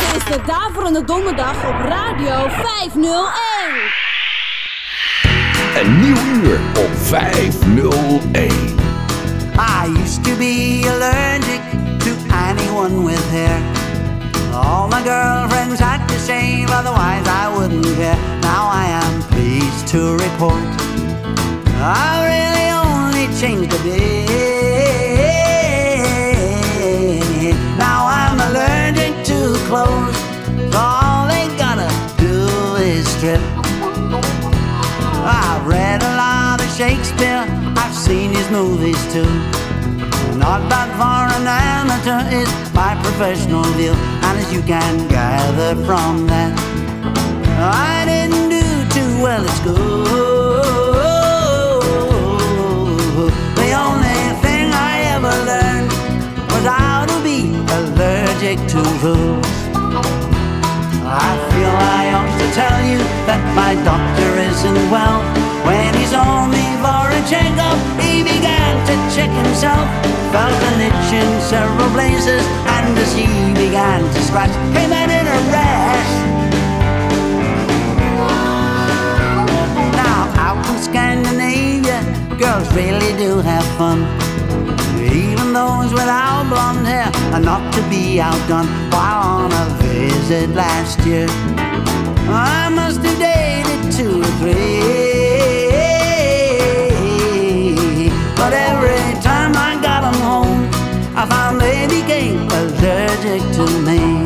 Dit is de Daverende Donderdag op Radio 501. Een nieuw uur op 501. I used to be allergic to anyone with hair. All my girlfriends had to shave, otherwise I wouldn't care. Now I am pleased to report I really only changed a bit. Clothes, all they gotta do is strip. I've read a lot of Shakespeare, I've seen his movies too. Not bad for an amateur is my professional view, and as you can gather from that, I didn't do too well at school. Allergic to fools. I feel I ought to tell you that my doctor isn't well. When he saw me for a checkup, he began to check himself. Felt an itch in several places, and as he began to scratch, came out in a rash. Now, out in Scandinavia, girls really do have fun. Even those without blonde hair are not to be outdone. While on a visit last year, I must have dated two or three. But every time I got 'em home, I found they became allergic to me.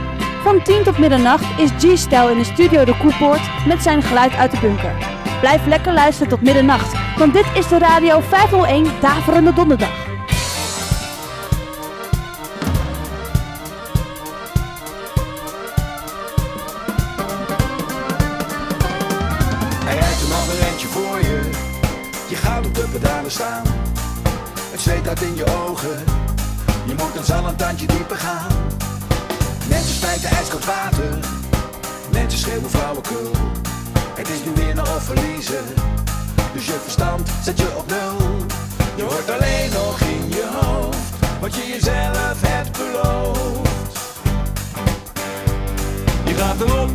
Van 10 tot middernacht is G-Style in de studio De Koepoort met zijn geluid uit de bunker. Blijf lekker luisteren tot middernacht, want dit is de Radio 501 Daverende Donderdag. Hij rijdt een ander eindje voor je. Je gaat op de pedalen staan. Het zweet uit in je ogen. Je moet een tandje dieper gaan. Mensen spijten ijskoud water. Mensen schreeuwen vrouwenkul. Het is nu weer of verliezen. Dus je verstand zet je op nul. Je hoort alleen nog in je hoofd wat je jezelf hebt beloofd. Je gaat erop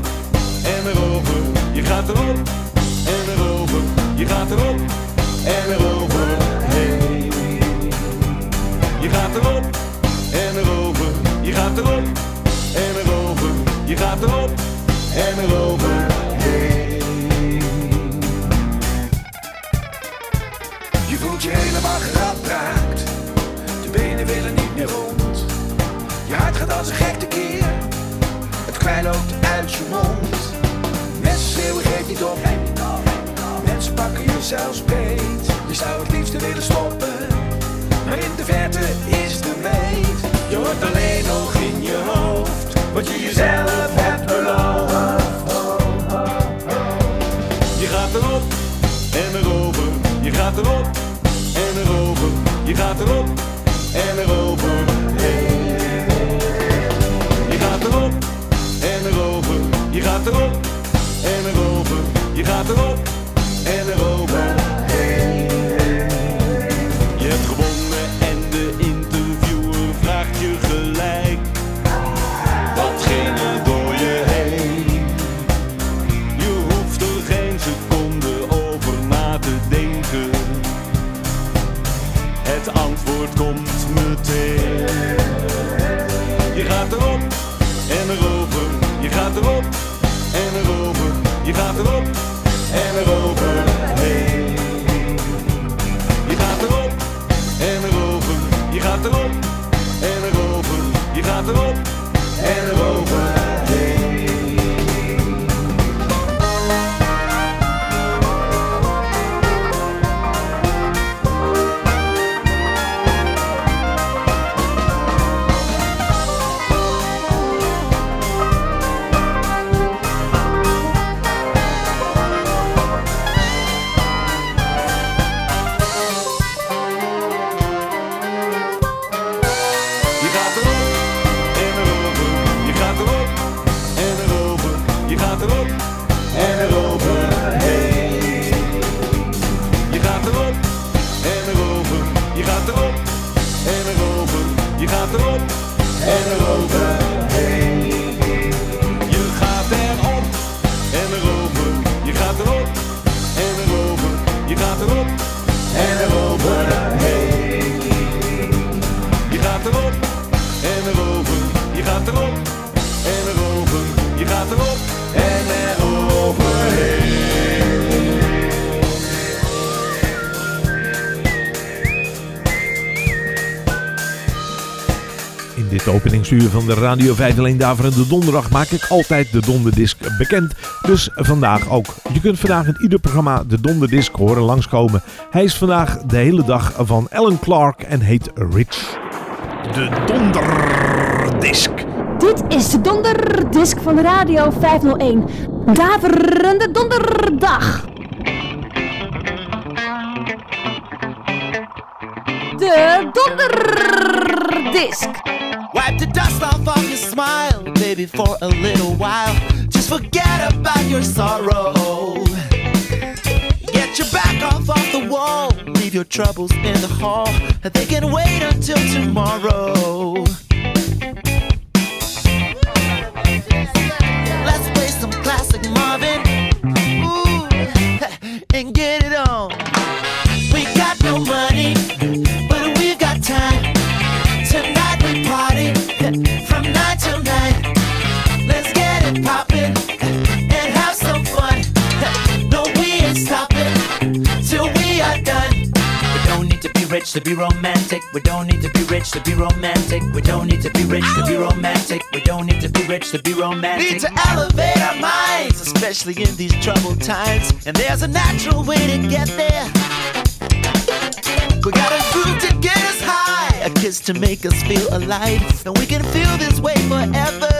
en erover. Je gaat erop en erover. Je gaat erop en erover. Hey. Je gaat erop en erover. Je gaat erop gaat erop en erover heen. Je voelt je helemaal geraakt, de benen willen niet meer rond. Je hart gaat als een gek tekeer, het kwijt loopt uit je mond. Mensen schreeuwen geef niet op, mensen pakken je zelfs beet. Je zou het liefste willen stoppen, maar in de verte is de meid. Je hoort alleen nog in je hoofd. Wat Dit openingsuur van de Radio 5 alleen Daverende Donderdag maak ik altijd de Donderdisc bekend. Dus vandaag ook. Je kunt vandaag in ieder programma de Donderdisc horen langskomen. Hij is vandaag de hele dag van Alan Clark en heet Rich. De Donderdisc. Dit is de donderdisc van Radio 501. Daverende donderdag. De donderdisc. Wipe the dust off of your smile, baby, for a little while. Just forget about your sorrow. Get your back off of the wall, leave your troubles in the hall. They can wait until tomorrow. Let's play some classic Marvin. Rich to be romantic. We don't need to be rich to be romantic. We don't need to be rich to be romantic. We don't need to be rich to be romantic. Need to elevate our minds, especially in these troubled times. And there's a natural way to get there. We got a groove to get us high, a kiss to make us feel alive, and we can feel this way forever.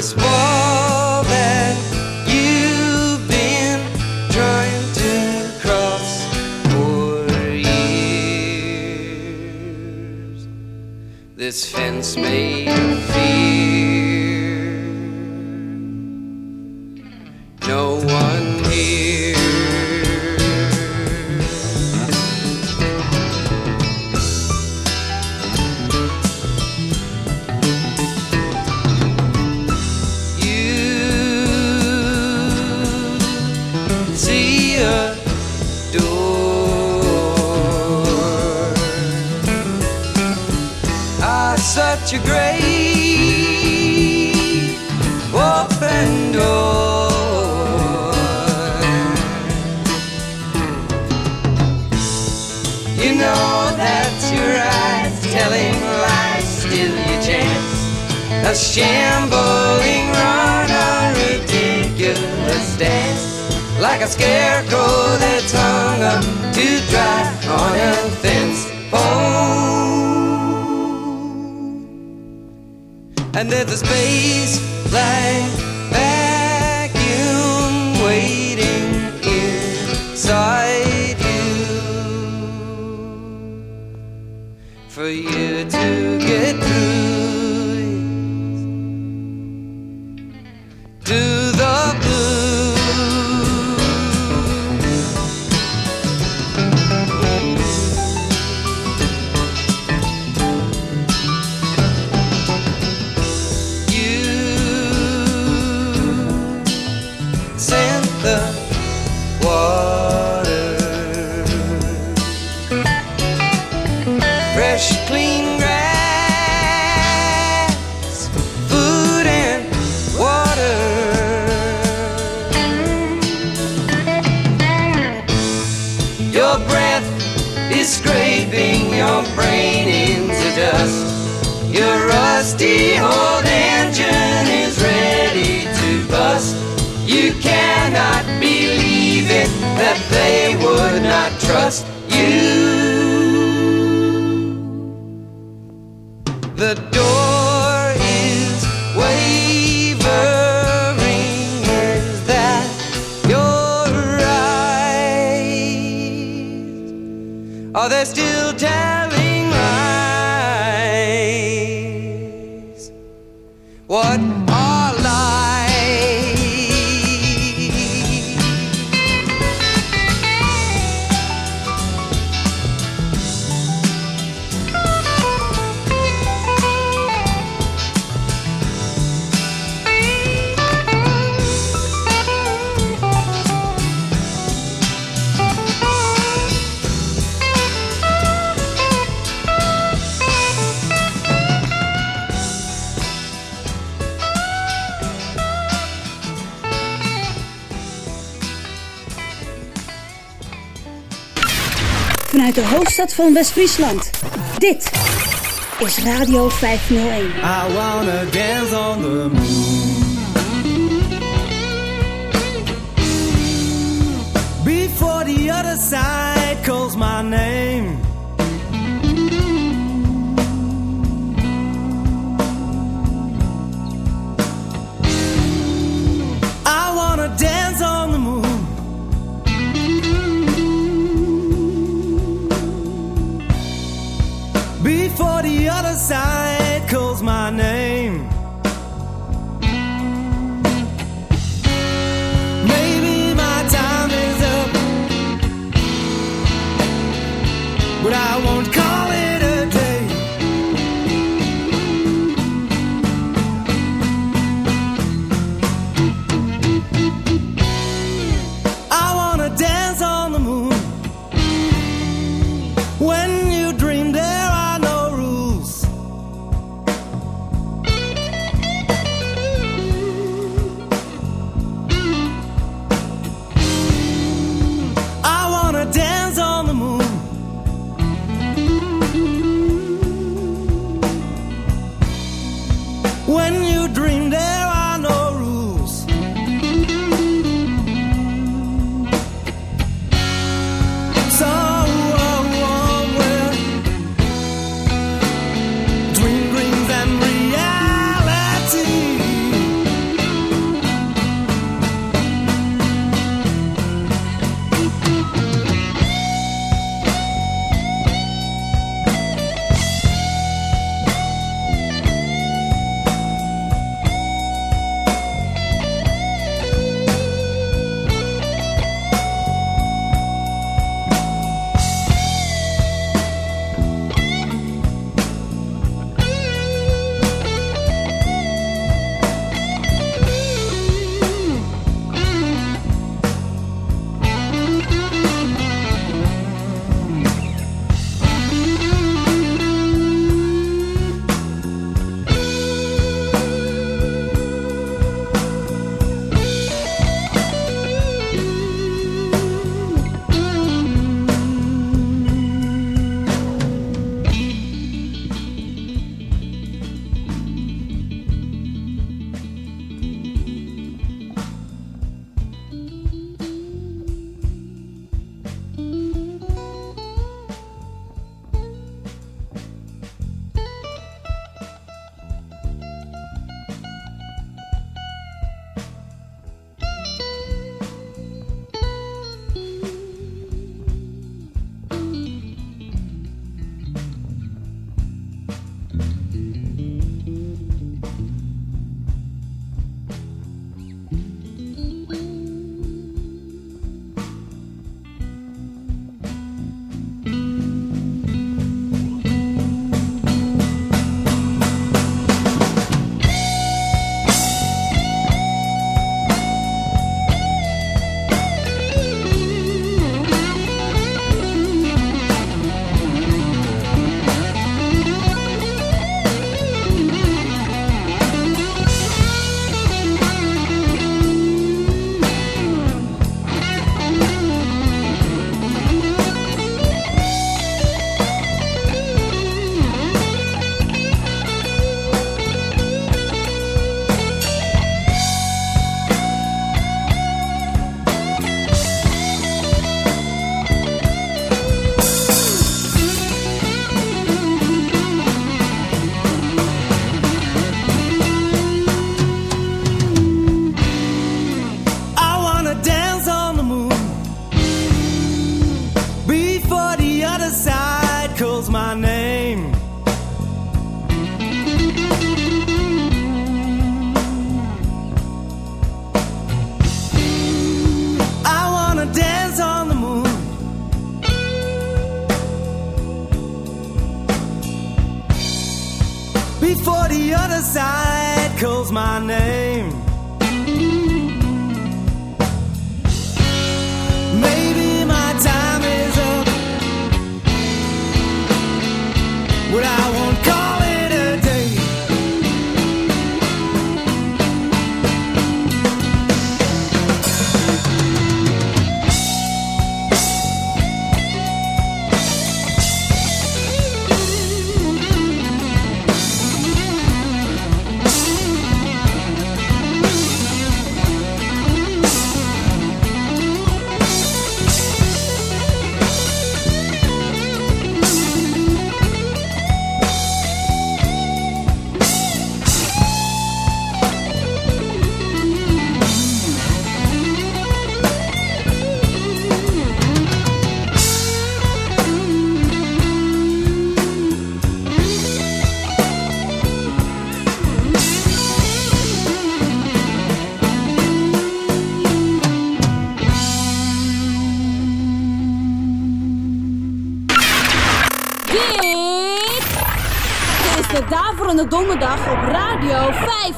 this wall that you've been trying to cross for years. This fence made of fear. would not trust hoofdstad van West-Friesland. Dit is Radio 501. I wanna dance on the moon. Before the other side calls my name.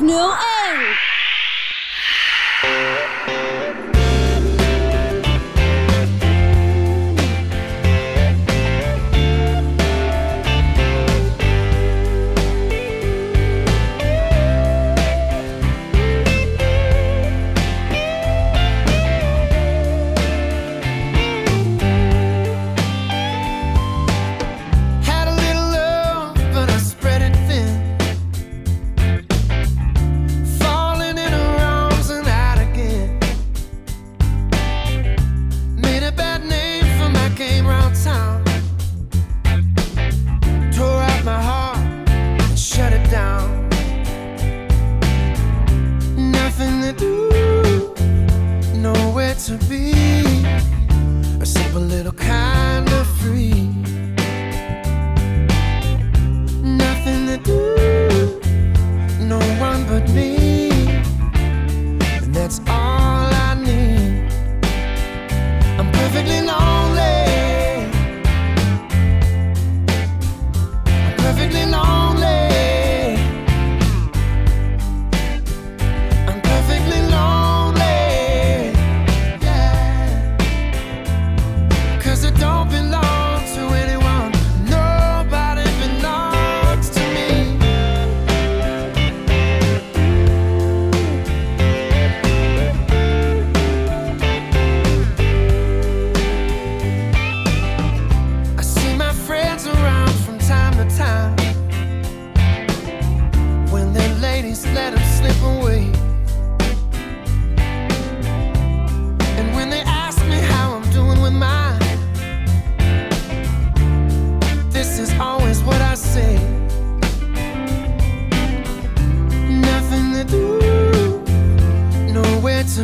Radio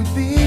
to be.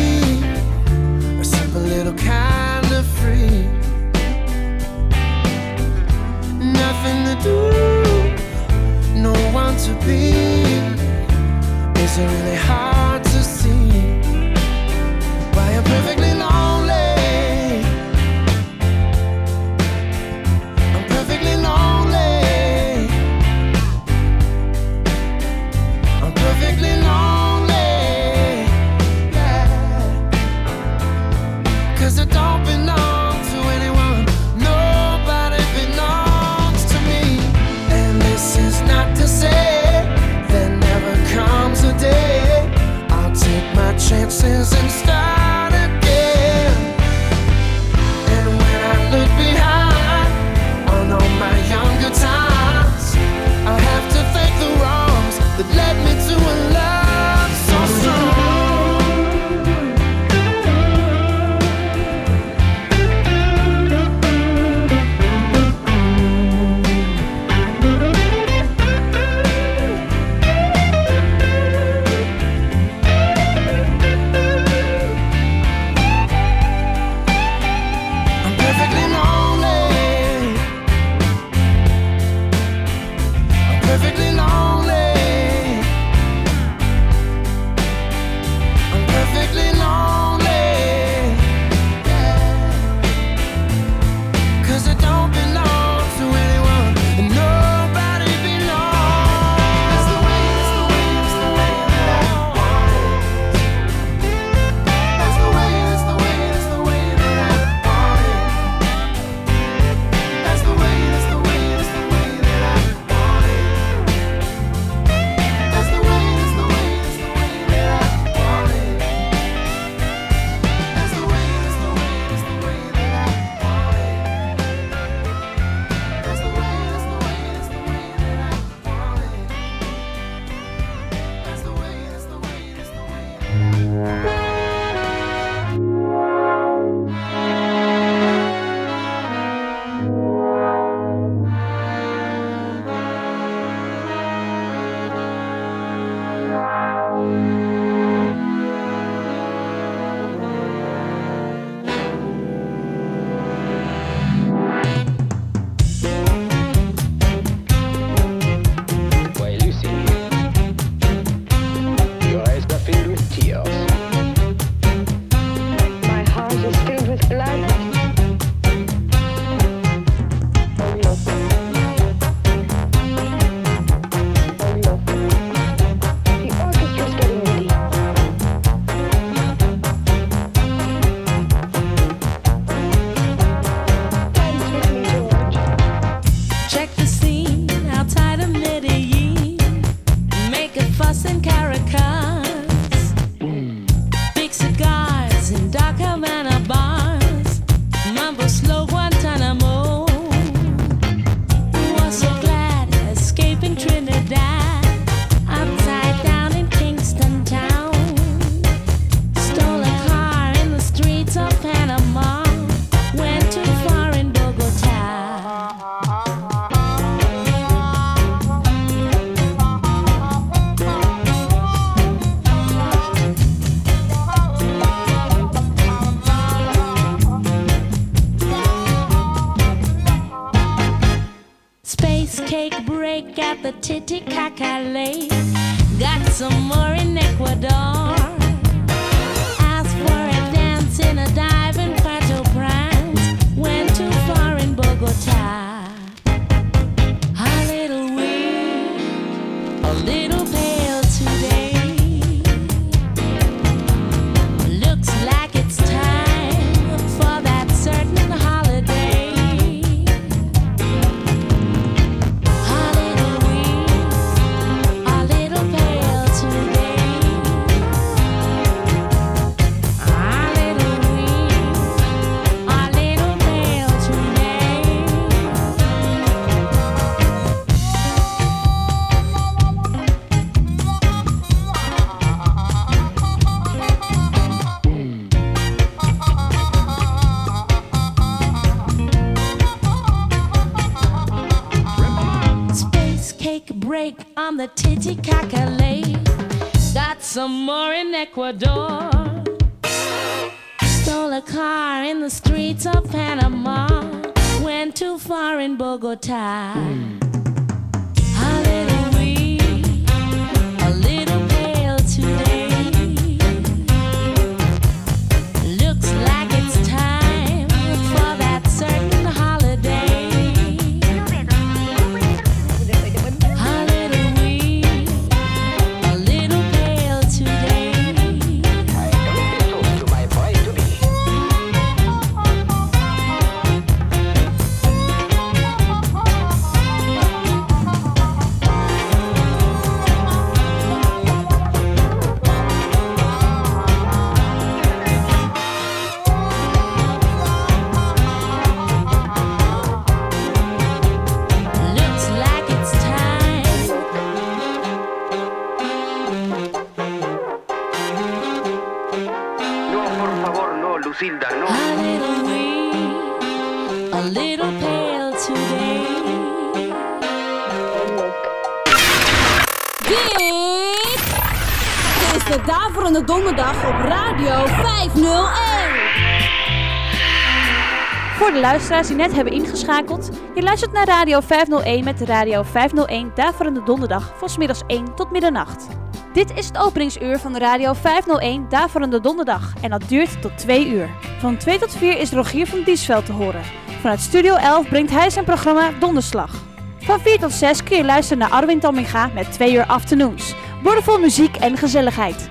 The Titicaca Lake. Got some more in Ecuador. Ecuador. Stole a car in the streets of Panama. Went too far in Bogota. A 501. Voor de luisteraars die net hebben ingeschakeld, je luistert naar Radio 501 met Radio 501 Daverende Donderdag van middags 1 tot middernacht. Dit is het openingsuur van Radio 501 Daverende Donderdag en dat duurt tot 2 uur. Van 2 tot 4 is Rogier van Diesveld te horen. Vanuit Studio 11 brengt hij zijn programma Donderslag. Van 4 tot 6 kun je luisteren naar Arwin Tamminga met 2 uur afternoons. Woordenvol muziek en gezelligheid.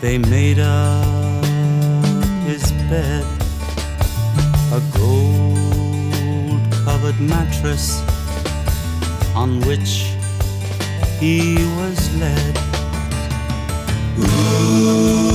they made up his bed. A gold covered mattress on which he was led. Ooh,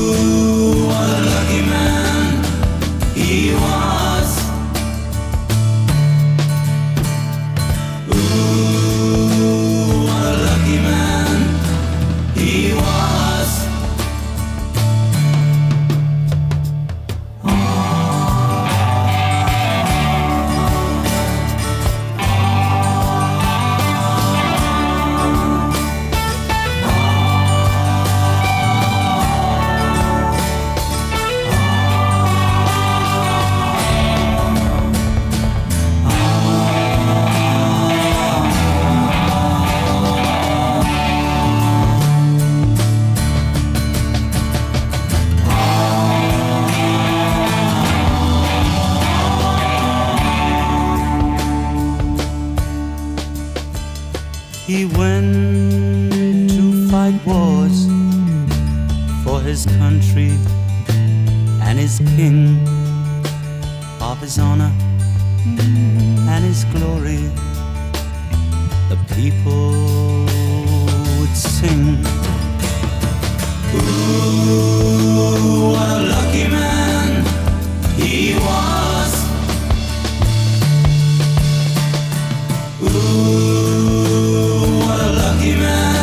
is king of his honor and his glory. The people would sing. Ooh, what a lucky man he was. Ooh, what a lucky man.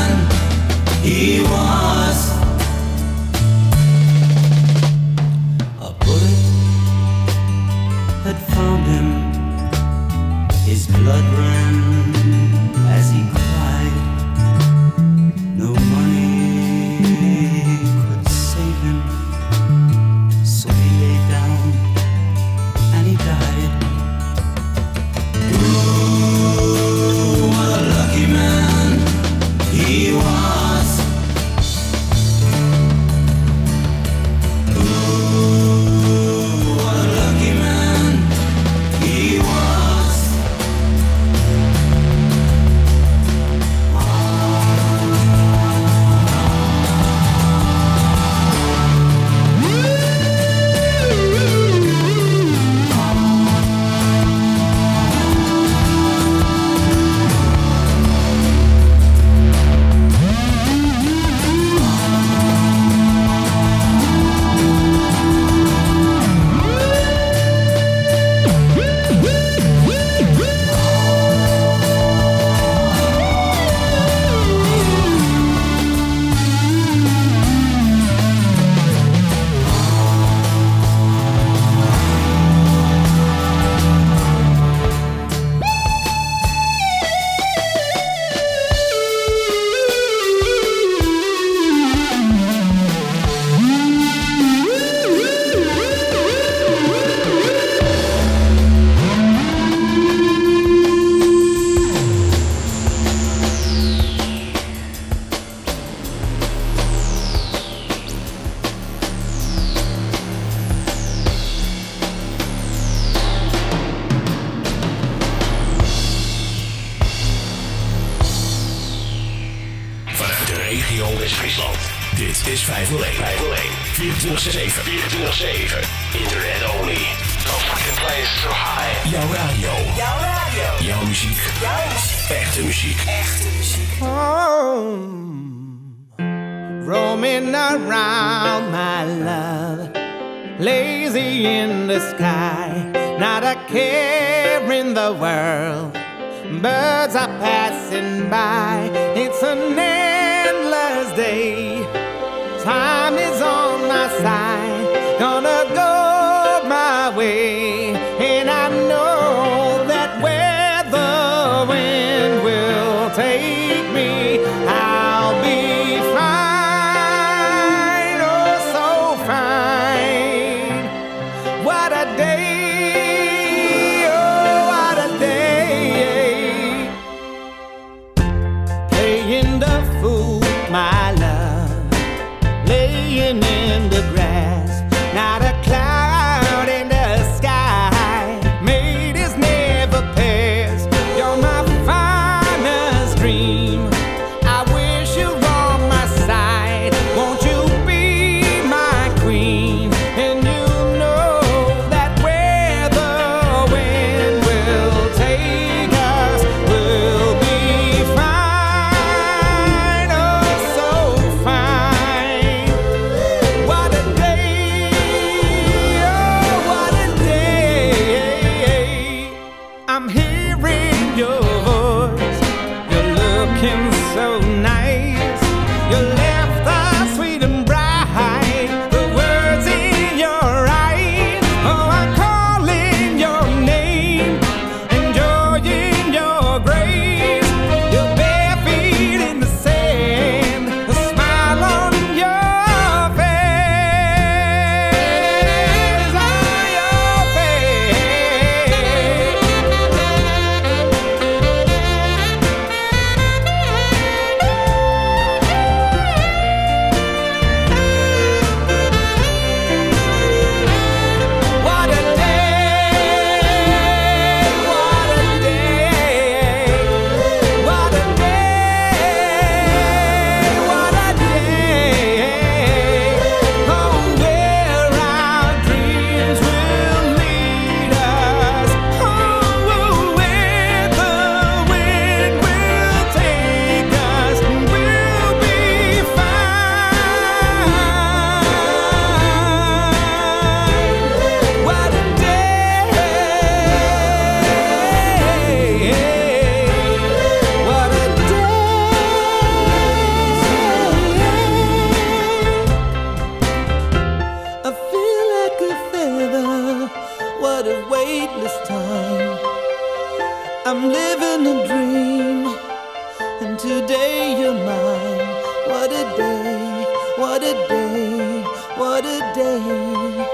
today you're mine. What a day, what a day, what a day.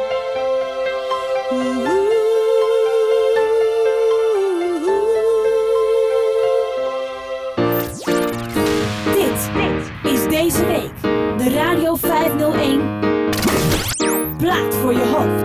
Dit, dit is deze week de Radio 501. Plaat voor je hoofd.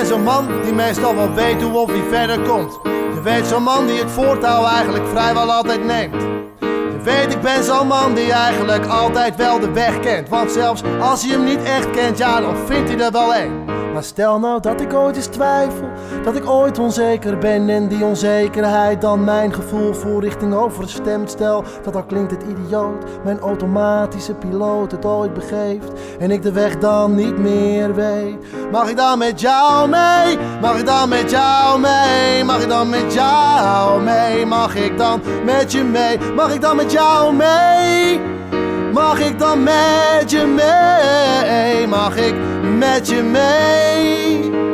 Ben zo'n man die meestal wel weet hoe of wie verder komt. Je weet, zo'n man die het voortouw eigenlijk vrijwel altijd neemt. Je weet, ik ben zo'n man die eigenlijk altijd wel de weg kent. Want zelfs als hij hem niet echt kent, ja, dan vindt hij er wel een. Maar stel nou dat ik ooit eens twijfel, dat ik ooit onzeker ben en die onzekerheid dan mijn gevoel voor richting overstemt. Stel dat al klinkt het idioot, mijn automatische piloot het ooit begeeft en ik de weg dan niet meer weet. Mag ik dan met jou mee? Mag ik dan met jou mee? Mag ik dan met jou mee? Mag ik dan met je mee? Mag ik dan met jou mee? Mag ik dan met je mee? Mag ik met je mee?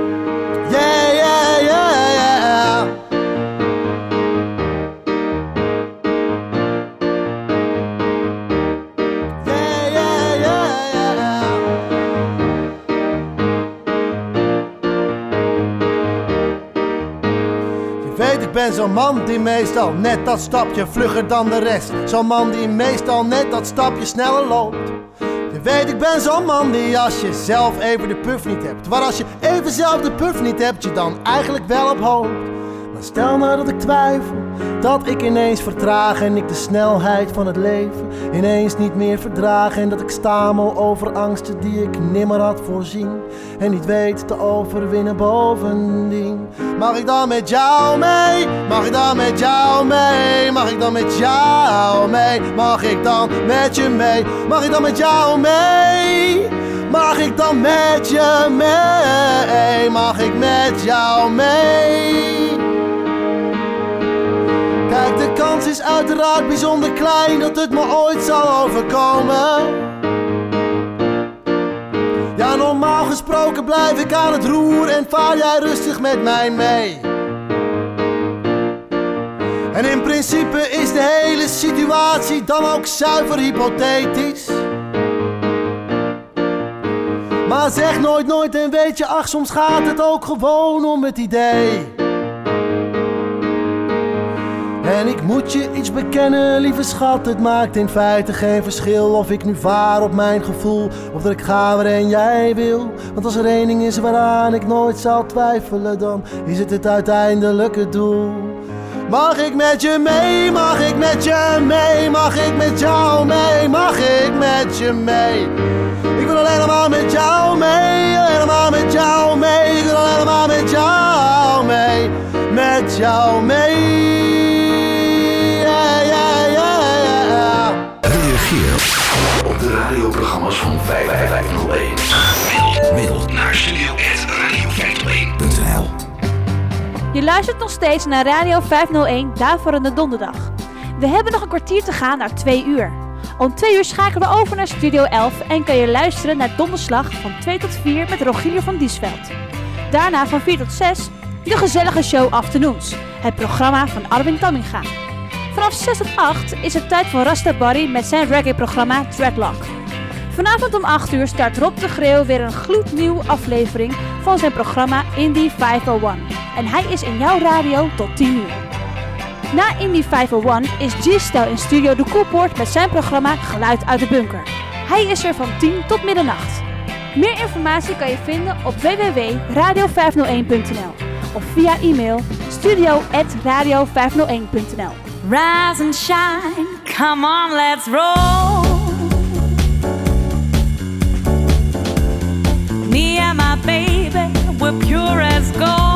Ben zo'n man die meestal net dat stapje vlugger dan de rest. Zo'n man die meestal net dat stapje sneller loopt. Je weet, ik ben zo'n man die als je zelf even de puff niet hebt. Maar als je even zelf de puff niet hebt, je dan eigenlijk wel op hoopt. Stel nou dat ik twijfel, dat ik ineens vertraag en ik de snelheid van het leven ineens niet meer verdraag. En dat ik stamel over angsten die ik nimmer had voorzien en niet weet te overwinnen bovendien. Mag ik dan met jou mee? Mag ik dan met jou mee? Mag ik dan met jou mee? Mag ik dan met je mee? Mag ik dan met jou mee? Mag ik dan met je mee? Mag ik met jou mee? De kans is uiteraard bijzonder klein dat het me ooit zal overkomen. Ja, normaal gesproken blijf ik aan het roer en vaar jij rustig met mij mee. En in principe is de hele situatie dan ook zuiver hypothetisch. Maar zeg nooit nooit en weet je, ach soms gaat het ook gewoon om het idee. En ik moet je iets bekennen, lieve schat, het maakt in feite geen verschil of ik nu vaar op mijn gevoel of dat ik ga waarheen jij wil. Want als er één ding is waaraan ik nooit zal twijfelen, dan is het het uiteindelijke doel. Mag ik met je mee, mag ik met je mee, mag ik met jou mee, mag ik met je mee. Ik wil alleen maar met jou mee, helemaal met jou mee, ik wil alleen maar met jou mee, met jou mee. Van 5501. Mail, naar studio.radio501.nl Je luistert nog steeds naar Radio 501 Daverende Donderdag. We hebben nog een kwartier te gaan naar 2 uur. Om 2 uur schakelen we over naar Studio 11 en kan je luisteren naar Donderslag van 2 tot 4 met Rogier van Diesveld. Daarna van 4 tot 6 de gezellige show Afternoons, het programma van Arwin Tamminga. Vanaf 6 tot 8 is het tijd voor Rasta Barry met zijn reggae-programma Dreadlock. Vanavond om 8 uur start Rob de Greeuw weer een gloednieuwe aflevering van zijn programma Indie 501. En hij is in jouw radio tot 10 uur. Na Indie 501 is G-Style in Studio de Koelpoort met zijn programma Geluid uit de Bunker. Hij is er van 10 tot middernacht. Meer informatie kan je vinden op www.radio501.nl of via e-mail studio.radio501.nl Rise and shine, come on, let's roll. We're pure as gold.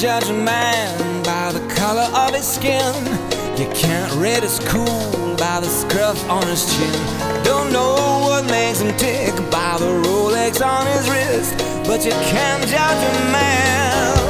Judge a man by the color of his skin. You can't read his cool by the scruff on his chin. Don't know what makes him tick by the Rolex on his wrist. But you can't judge a man.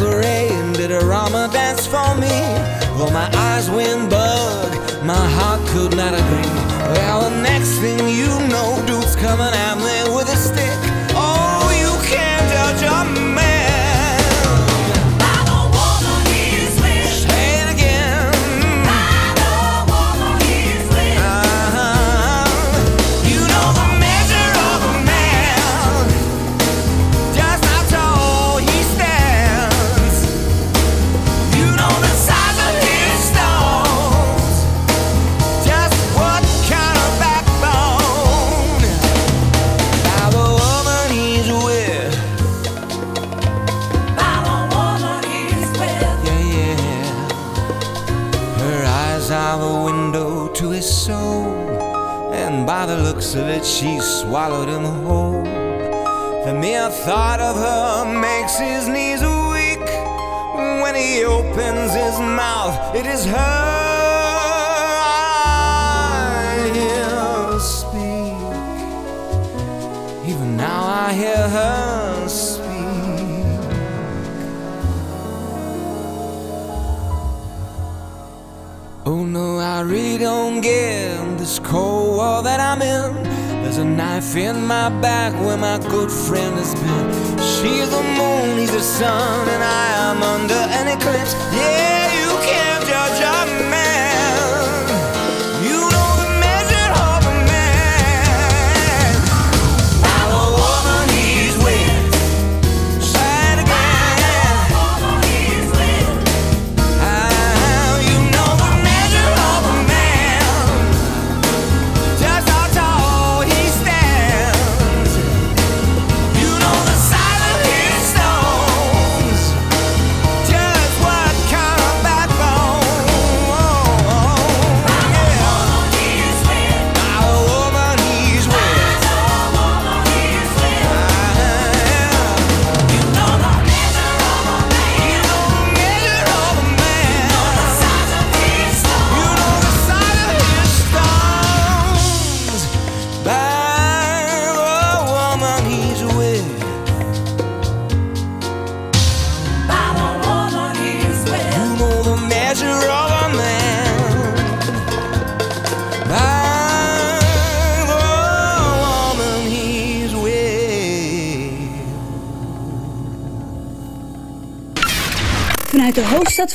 And did a Rama dance for me. Well, my eyes went bug, my heart could not agree. Well, the next thing you know, dude's coming at me with it, she swallowed him whole. The mere thought of her makes his knees weak. When he opens his mouth, it is her speak. Even now I hear her a knife in my back where my good friend has been. She's the moon, he's the sun, and I am under an eclipse. Yeah,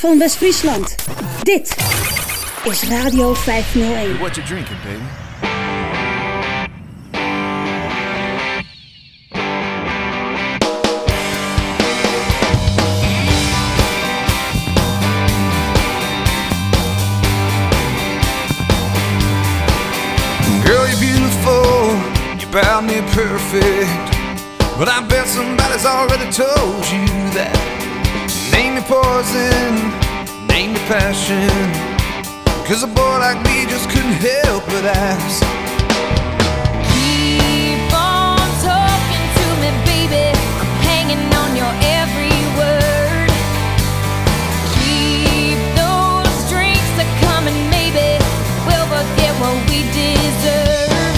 de hoofdstad van West-Friesland. Dit is Radio 501. What you drinking, baby? Girl, you're beautiful, you're about me perfect. But I bet somebody's already told you that. Name your poison, name your passion. Cause a boy like me just couldn't help but ask. Keep on talking to me, baby. I'm hanging on your every word. Keep those drinks a coming, maybe we'll forget what we deserve.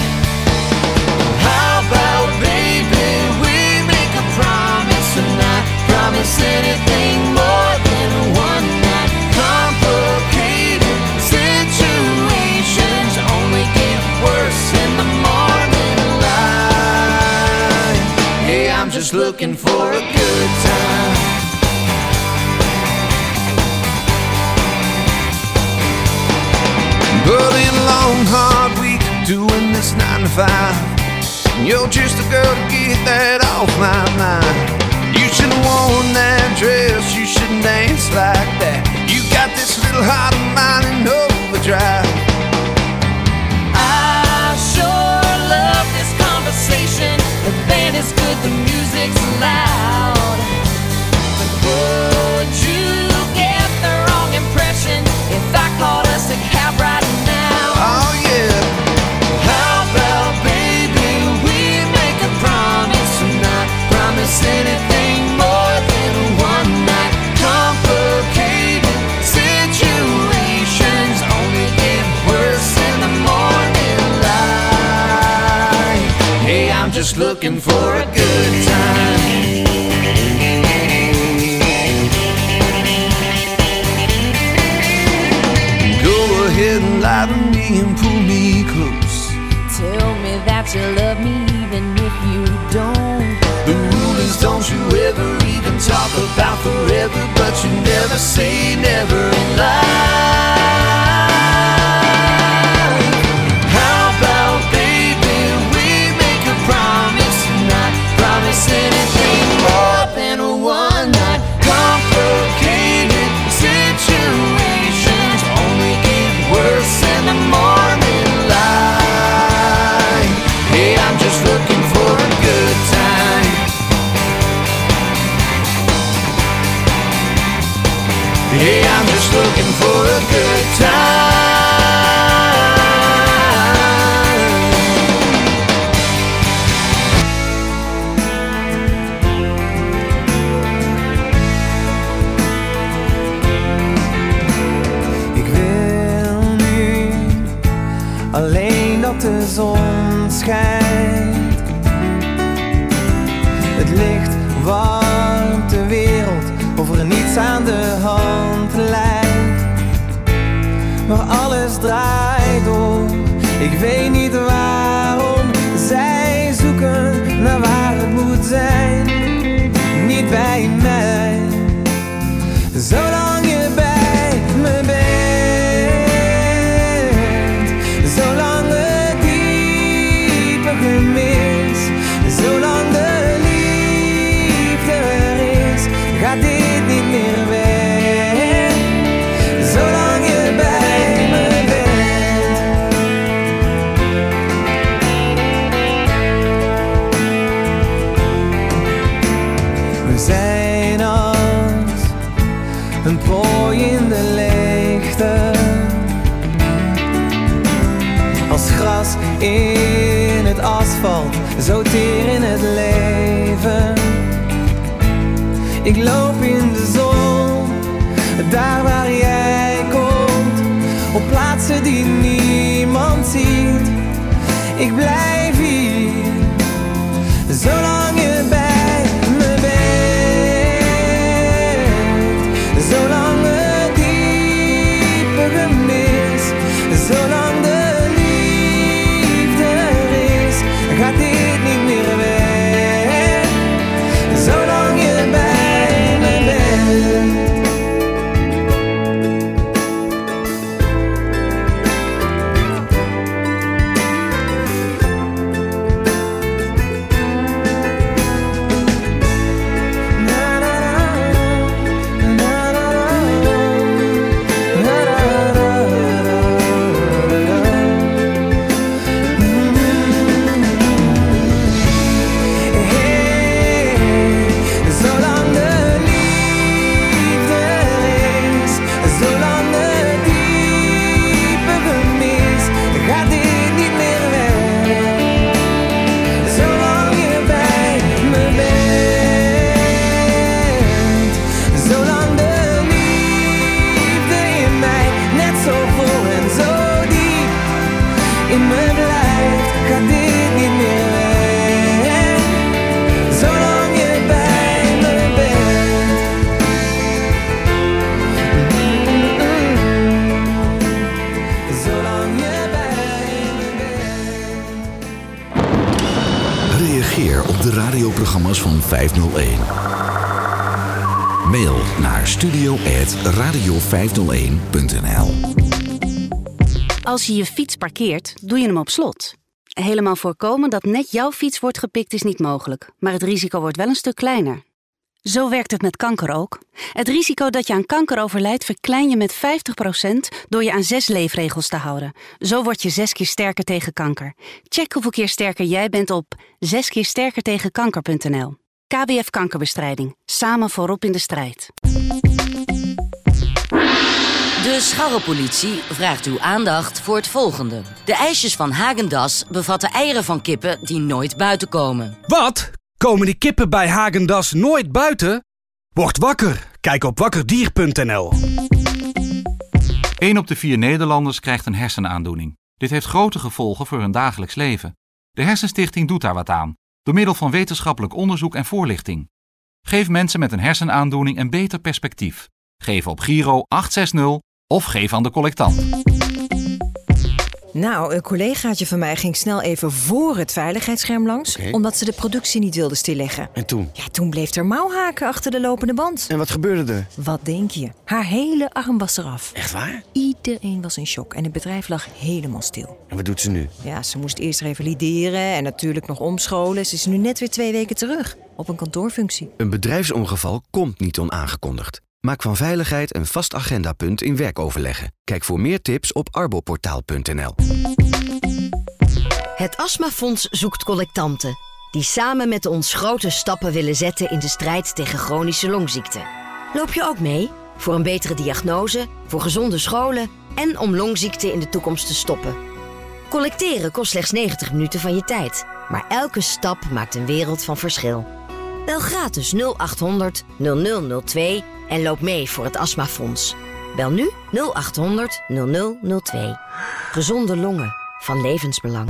How about, baby, we make a promise and not promise anything? just looking for a good time. but in a long, hard week doing this nine to five. And you're just a girl to get that off my mind. You should have worn that dress, you should dance like that. You got this little heart of mine in overdrive. I sure love this conversation. The band is good, the music's loud. But would you? never say never in life. Yeah, I'm just looking for a girl. Als je je fiets parkeert, doe je hem op slot. Helemaal voorkomen dat net jouw fiets wordt gepikt is niet mogelijk, maar het risico wordt wel een stuk kleiner. Zo werkt het met kanker ook. Het risico dat je aan kanker overlijdt verklein je met 50% door je aan zes leefregels te houden. Zo word je zes keer sterker tegen kanker. Check hoeveel keer sterker jij bent op zeskeersterkertegenkanker.nl. KWF Kankerbestrijding. Samen voorop in de strijd. De scharrepolitie vraagt uw aandacht voor het volgende. De ijsjes van Hagendas bevatten eieren van kippen die nooit buiten komen. Wat? Komen die kippen bij Hagendas nooit buiten? Word wakker. Kijk op wakkerdier.nl. 1 op de vier Nederlanders krijgt een hersenaandoening. Dit heeft grote gevolgen voor hun dagelijks leven. De Hersenstichting doet daar wat aan, door middel van wetenschappelijk onderzoek en voorlichting. Geef mensen met een hersenaandoening een beter perspectief. Geef op Giro 860 of geef aan de collectant. Nou, een collegaatje van mij ging snel even voor het veiligheidsscherm langs, omdat ze de productie niet wilde stilleggen. En toen? Ja, toen bleef er mouwhaken achter de lopende band. En wat gebeurde er? Wat denk je? Haar hele arm was eraf. Echt waar? Iedereen was in shock en het bedrijf lag helemaal stil. En wat doet ze nu? Ja, ze moest eerst revalideren en natuurlijk nog omscholen. Ze is nu net weer twee weken terug, op een kantoorfunctie. Een bedrijfsongeval komt niet onaangekondigd. Maak van veiligheid een vast agendapunt in werkoverleggen. Kijk voor meer tips op arboportaal.nl. Het Astmafonds zoekt collectanten die samen met ons grote stappen willen zetten in de strijd tegen chronische longziekten. Loop je ook mee? Voor een betere diagnose, voor gezonde scholen en om longziekten in de toekomst te stoppen. Collecteren kost slechts 90 minuten van je tijd, maar elke stap maakt een wereld van verschil. Bel gratis 0800 0002 en loop mee voor het Astmafonds. Bel nu 0800 0002. Gezonde longen van levensbelang.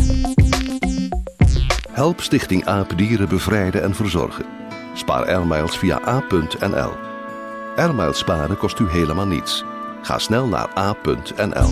Help Stichting Apendieren bevrijden en verzorgen. Spaar airmiles via a.nl. Airmiles sparen kost u helemaal niets. Ga snel naar a.nl.